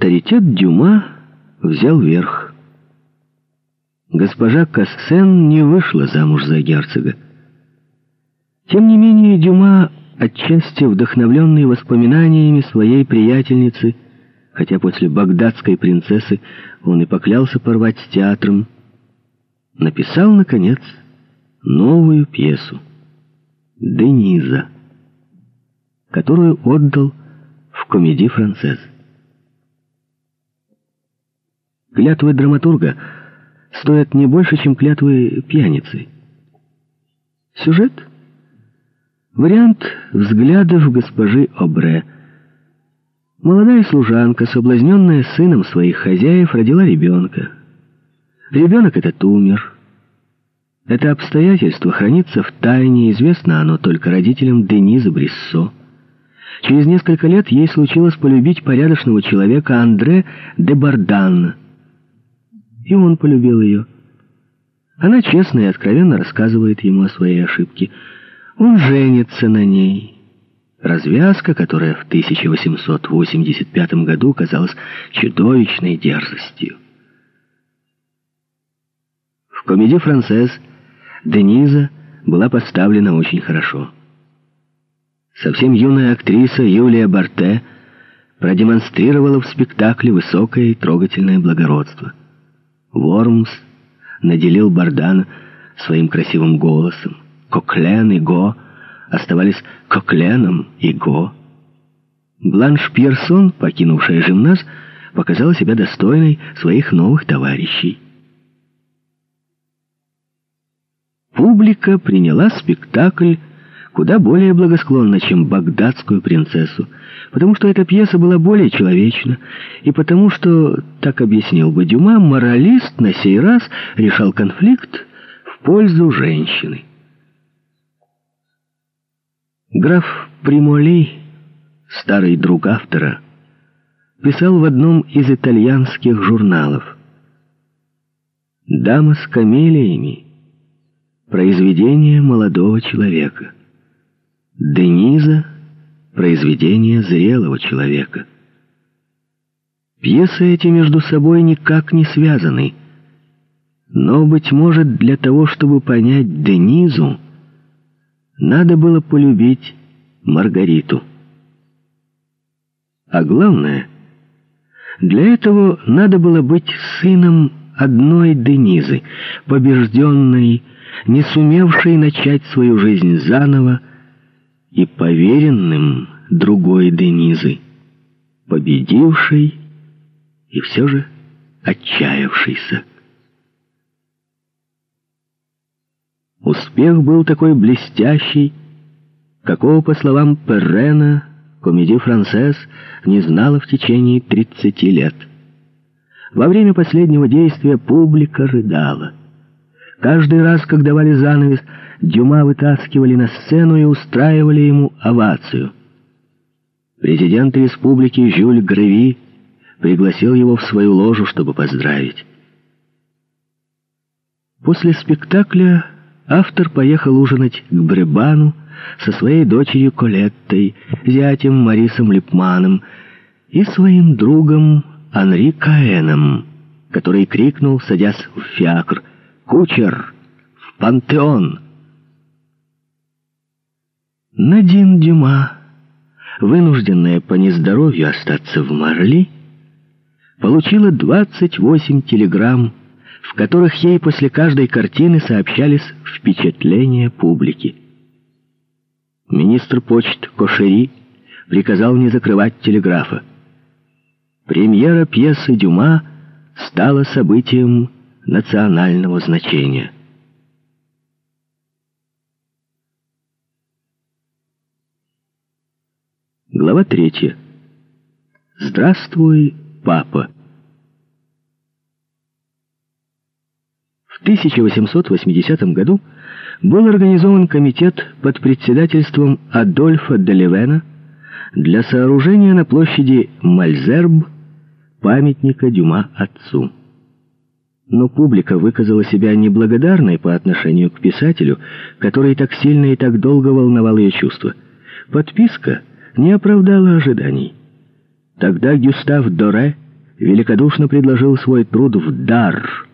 авторитет Дюма взял верх. Госпожа Кассен не вышла замуж за герцога. Тем не менее, Дюма, отчасти вдохновленный воспоминаниями своей приятельницы, хотя после багдадской принцессы он и поклялся порвать с театром, написал, наконец, новую пьесу «Дениза», которую отдал в комедии «Францез». Клятвы драматурга стоят не больше, чем клятвы пьяницы. Сюжет — Вариант взглядов госпожи Обре. Молодая служанка, соблазненная сыном своих хозяев, родила ребенка. Ребенок этот умер. Это обстоятельство хранится в тайне, известно оно только родителям Дениза Бриссо. Через несколько лет ей случилось полюбить порядочного человека Андре де Бардан. И он полюбил ее. Она честно и откровенно рассказывает ему о своей ошибке – он женится на ней. Развязка, которая в 1885 году казалась чудовищной дерзостью. В комедии «Францез» Дениза была поставлена очень хорошо. Совсем юная актриса Юлия Барте продемонстрировала в спектакле высокое и трогательное благородство. Вормс наделил Бардана своим красивым голосом. Коклен и Го оставались Кокленом и Го. Бланш Пьерсон, покинувшая жимназ, показала себя достойной своих новых товарищей. Публика приняла спектакль куда более благосклонно, чем «Багдадскую принцессу», потому что эта пьеса была более человечна, и потому что, так объяснил бы Дюма, моралист на сей раз решал конфликт в пользу женщины. Граф Примоли, старый друг автора, писал в одном из итальянских журналов «Дама с камелиями» — произведение молодого человека. Дениза — произведение зрелого человека. Пьесы эти между собой никак не связаны, но, быть может, для того, чтобы понять Денизу, надо было полюбить Маргариту. А главное, для этого надо было быть сыном одной Денизы, побежденной, не сумевшей начать свою жизнь заново, и поверенным другой Денизы, победившей и все же отчаявшейся. Успех был такой блестящий, какого, по словам Перрена, комедия «Францесс» не знала в течение 30 лет. Во время последнего действия публика рыдала. Каждый раз, когда давали занавес, Дюма вытаскивали на сцену и устраивали ему овацию. Президент республики Жюль Греви пригласил его в свою ложу, чтобы поздравить. После спектакля автор поехал ужинать к Бребану со своей дочерью Колеттой, зятем Марисом Липманом и своим другом Анри Каэном, который крикнул, садясь в фиакр, «Кучер! В пантеон!» Надин Дюма, вынужденная по нездоровью остаться в Марли, получила 28 телеграмм в которых ей после каждой картины сообщались впечатления публики. Министр почт Кошери приказал не закрывать телеграфа. Премьера пьесы Дюма стала событием национального значения. Глава третья. Здравствуй, папа. В 1880 году был организован комитет под председательством Адольфа Деливена для сооружения на площади Мальзерб памятника Дюма отцу. Но публика выказала себя неблагодарной по отношению к писателю, который так сильно и так долго волновал ее чувства. Подписка не оправдала ожиданий. Тогда Гюстав Доре великодушно предложил свой труд в дар